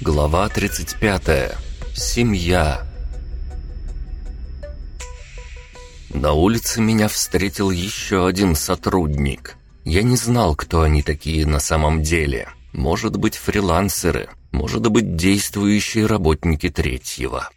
Глава 35. Семья. На улице меня встретил еще один сотрудник. Я не знал, кто они такие на самом деле. Может быть, фрилансеры, может быть, действующие работники третьего.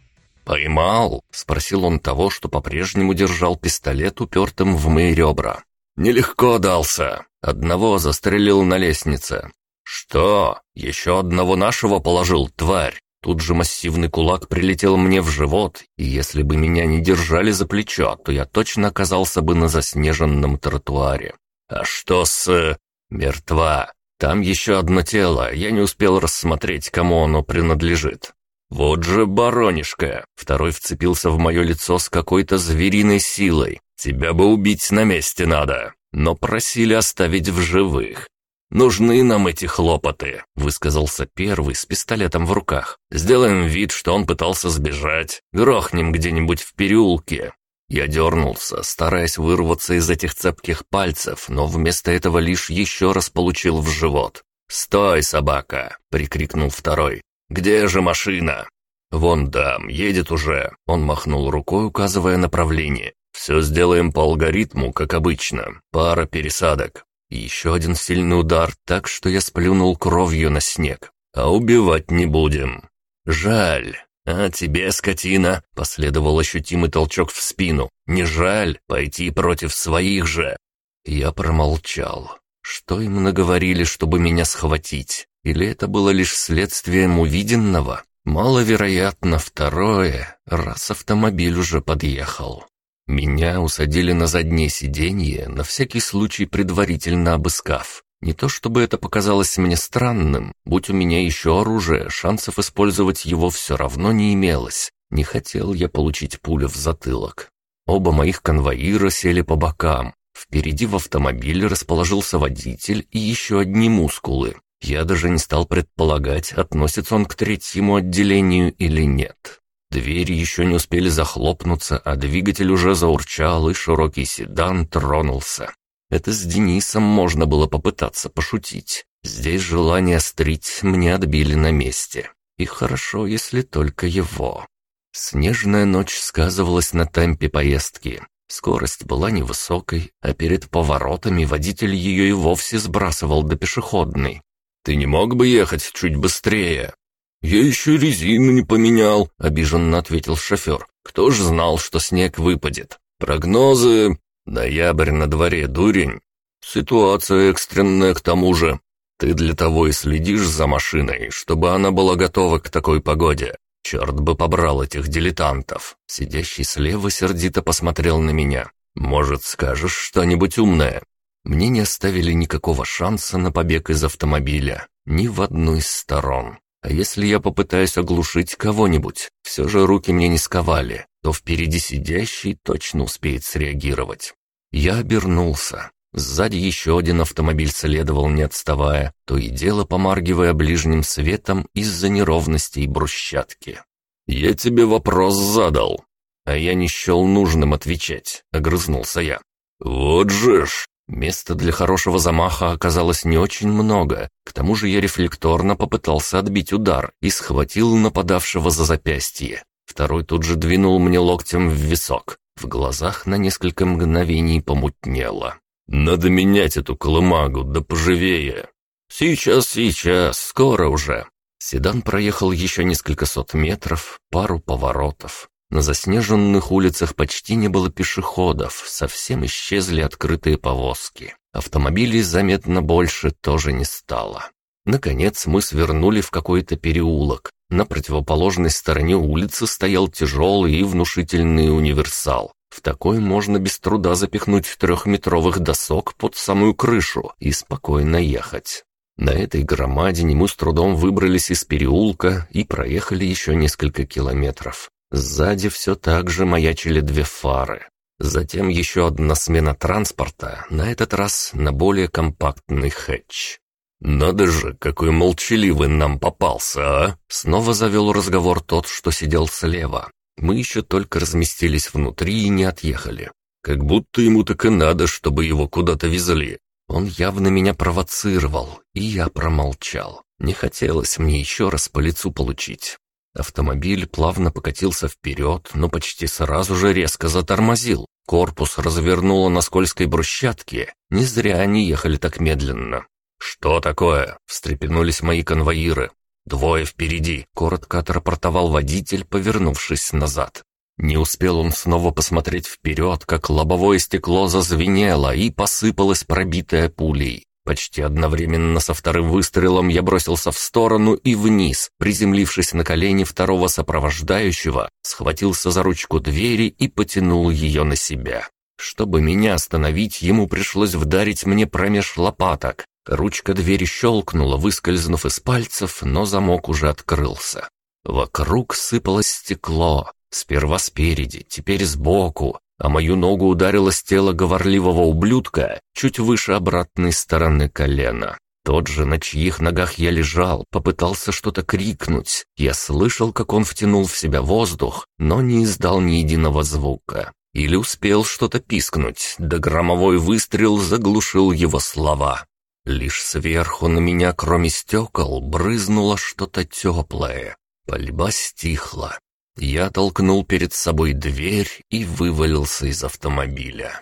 «Поймал?» — спросил он того, что по-прежнему держал пистолет упертым в мои ребра. «Нелегко дался. Одного застрелил на лестнице. «Что? Еще одного нашего положил, тварь?» Тут же массивный кулак прилетел мне в живот, и если бы меня не держали за плечо, то я точно оказался бы на заснеженном тротуаре. «А что с...» «Мертва. Там еще одно тело, я не успел рассмотреть, кому оно принадлежит». «Вот же баронишка!» Второй вцепился в мое лицо с какой-то звериной силой. «Тебя бы убить на месте надо!» Но просили оставить в живых. «Нужны нам эти хлопоты», — высказался первый с пистолетом в руках. «Сделаем вид, что он пытался сбежать. Грохнем где-нибудь в переулке». Я дернулся, стараясь вырваться из этих цепких пальцев, но вместо этого лишь еще раз получил в живот. «Стой, собака!» — прикрикнул второй. «Где же машина?» «Вон дам, едет уже», — он махнул рукой, указывая направление. «Все сделаем по алгоритму, как обычно. Пара пересадок. Еще один сильный удар, так что я сплюнул кровью на снег. А убивать не будем. Жаль. А тебе, скотина, последовал ощутимый толчок в спину. Не жаль пойти против своих же. Я промолчал. Что им наговорили, чтобы меня схватить? Или это было лишь следствием увиденного? Маловероятно второе, раз автомобиль уже подъехал. Меня усадили на заднее сиденье, на всякий случай предварительно обыскав. Не то чтобы это показалось мне странным, будь у меня еще оружие, шансов использовать его все равно не имелось. Не хотел я получить пулю в затылок. Оба моих конвоира сели по бокам. Впереди в автомобиле расположился водитель и еще одни мускулы. Я даже не стал предполагать, относится он к третьему отделению или нет. Двери еще не успели захлопнуться, а двигатель уже заурчал, и широкий седан тронулся. Это с Денисом можно было попытаться пошутить. Здесь желание стрить мне отбили на месте. И хорошо, если только его. Снежная ночь сказывалась на темпе поездки. Скорость была невысокой, а перед поворотами водитель ее и вовсе сбрасывал до пешеходной. «Ты не мог бы ехать чуть быстрее?» «Я еще резину не поменял», — обиженно ответил шофер. «Кто ж знал, что снег выпадет? Прогнозы... Ноябрь на дворе, дурень. Ситуация экстренная к тому же. Ты для того и следишь за машиной, чтобы она была готова к такой погоде. Черт бы побрал этих дилетантов». Сидящий слева сердито посмотрел на меня. «Может, скажешь что-нибудь умное?» Мне не оставили никакого шанса на побег из автомобиля, ни в одну из сторон. А если я попытаюсь оглушить кого-нибудь, все же руки мне не сковали, то впереди сидящий точно успеет среагировать. Я обернулся. Сзади еще один автомобиль следовал, не отставая, то и дело помаргивая ближним светом из-за неровностей брусчатки. «Я тебе вопрос задал, а я не счел нужным отвечать», — огрызнулся я. «Вот же ж!» Места для хорошего замаха оказалось не очень много. К тому же я рефлекторно попытался отбить удар и схватил нападавшего за запястье. Второй тут же двинул мне локтем в висок. В глазах на несколько мгновений помутнело. «Надо менять эту колымагу, да поживее!» «Сейчас, сейчас, скоро уже!» Седан проехал еще несколько сот метров, пару поворотов. На заснеженных улицах почти не было пешеходов, совсем исчезли открытые повозки. Автомобилей заметно больше тоже не стало. Наконец мы свернули в какой-то переулок. На противоположной стороне улицы стоял тяжелый и внушительный универсал. В такой можно без труда запихнуть трехметровых досок под самую крышу и спокойно ехать. На этой громадине мы с трудом выбрались из переулка и проехали еще несколько километров. Сзади все так же маячили две фары. Затем еще одна смена транспорта, на этот раз на более компактный хэтч. «Надо же, какой молчаливый нам попался, а!» Снова завел разговор тот, что сидел слева. Мы еще только разместились внутри и не отъехали. Как будто ему так и надо, чтобы его куда-то везли. Он явно меня провоцировал, и я промолчал. Не хотелось мне еще раз по лицу получить. Автомобиль плавно покатился вперед, но почти сразу же резко затормозил. Корпус развернуло на скользкой брусчатке. Не зря они ехали так медленно. «Что такое?» — встрепенулись мои конвоиры. «Двое впереди», — коротко отрапортовал водитель, повернувшись назад. Не успел он снова посмотреть вперед, как лобовое стекло зазвенело и посыпалось пробитое пулей. Почти одновременно со вторым выстрелом я бросился в сторону и вниз, приземлившись на колени второго сопровождающего, схватился за ручку двери и потянул ее на себя. Чтобы меня остановить, ему пришлось вдарить мне промеж лопаток. Ручка двери щелкнула, выскользнув из пальцев, но замок уже открылся. Вокруг сыпалось стекло, сперва спереди, теперь сбоку, а мою ногу ударило с тела говорливого ублюдка чуть выше обратной стороны колена. Тот же, на чьих ногах я лежал, попытался что-то крикнуть. Я слышал, как он втянул в себя воздух, но не издал ни единого звука. Или успел что-то пискнуть, да громовой выстрел заглушил его слова. Лишь сверху на меня, кроме стекол, брызнуло что-то теплое. Пальба стихла. Я толкнул перед собой дверь и вывалился из автомобиля.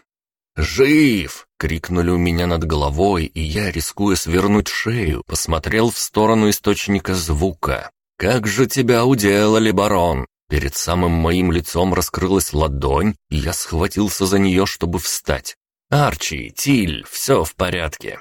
«Жив!» — крикнули у меня над головой, и я, рискуя свернуть шею, посмотрел в сторону источника звука. «Как же тебя уделали, барон!» Перед самым моим лицом раскрылась ладонь, и я схватился за нее, чтобы встать. «Арчи, Тиль, все в порядке!»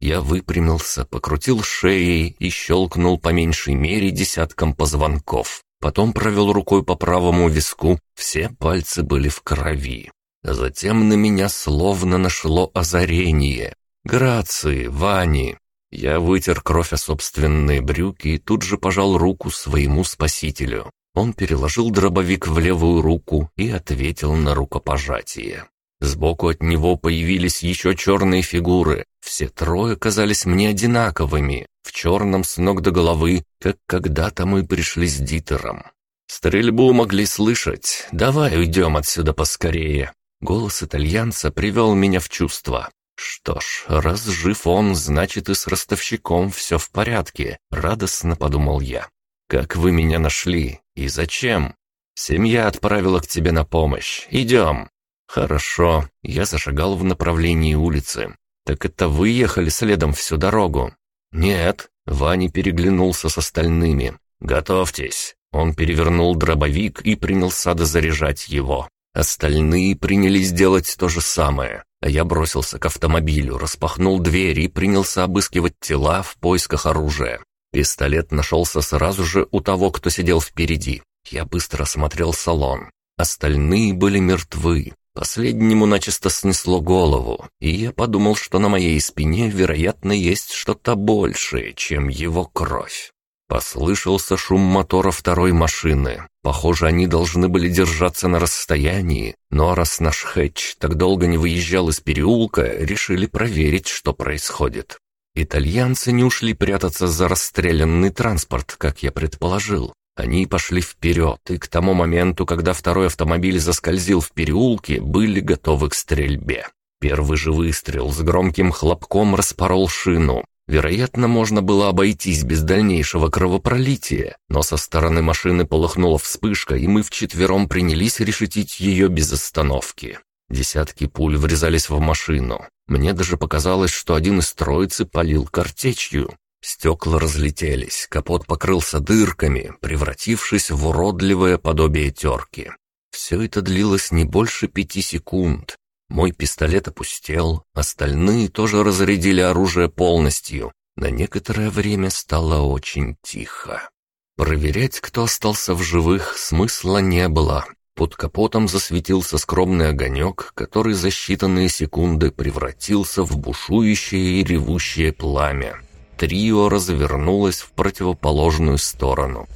Я выпрямился, покрутил шеей и щелкнул по меньшей мере десятком позвонков. Потом провел рукой по правому виску, все пальцы были в крови. Затем на меня словно нашло озарение. Грации, Вани. Я вытер кровь о собственные брюки и тут же пожал руку своему спасителю. Он переложил дробовик в левую руку и ответил на рукопожатие. Сбоку от него появились еще черные фигуры. Все трое казались мне одинаковыми, в черном с ног до головы, как когда-то мы пришли с Дитером. Стрельбу могли слышать. «Давай уйдем отсюда поскорее». Голос итальянца привел меня в чувство. «Что ж, раз жив он, значит и с ростовщиком все в порядке», — радостно подумал я. «Как вы меня нашли? И зачем?» «Семья отправила к тебе на помощь. Идем». «Хорошо». Я зашагал в направлении улицы. «Так это вы ехали следом всю дорогу?» «Нет». Ваня переглянулся с остальными. «Готовьтесь». Он перевернул дробовик и принялся дозаряжать его. Остальные принялись делать то же самое, а я бросился к автомобилю, распахнул дверь и принялся обыскивать тела в поисках оружия. Пистолет нашелся сразу же у того, кто сидел впереди. Я быстро осмотрел салон. Остальные были мертвы. Последнему начисто снесло голову, и я подумал, что на моей спине, вероятно, есть что-то большее, чем его кровь. Послышался шум мотора второй машины. Похоже, они должны были держаться на расстоянии, но раз наш Хэтч так долго не выезжал из переулка, решили проверить, что происходит. Итальянцы не ушли прятаться за расстрелянный транспорт, как я предположил. Они пошли вперед, и к тому моменту, когда второй автомобиль заскользил в переулке, были готовы к стрельбе. Первый же выстрел с громким хлопком распорол шину. Вероятно, можно было обойтись без дальнейшего кровопролития, но со стороны машины полыхнула вспышка, и мы вчетвером принялись решетить ее без остановки. Десятки пуль врезались в машину. Мне даже показалось, что один из троицы полил картечью. Стекла разлетелись, капот покрылся дырками, превратившись в уродливое подобие терки. Все это длилось не больше пяти секунд. Мой пистолет опустел, остальные тоже разрядили оружие полностью. На некоторое время стало очень тихо. Проверять, кто остался в живых, смысла не было. Под капотом засветился скромный огонек, который за считанные секунды превратился в бушующее и ревущее пламя трио развернулось в противоположную сторону.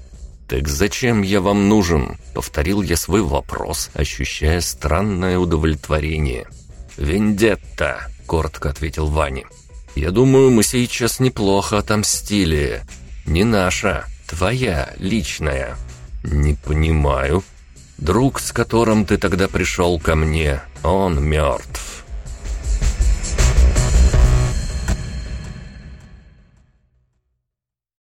«Так зачем я вам нужен?» — повторил я свой вопрос, ощущая странное удовлетворение. «Вендетта», — коротко ответил Ваня. «Я думаю, мы сейчас неплохо отомстили. Не наша, твоя, личная». «Не понимаю». «Друг, с которым ты тогда пришел ко мне, он мертв.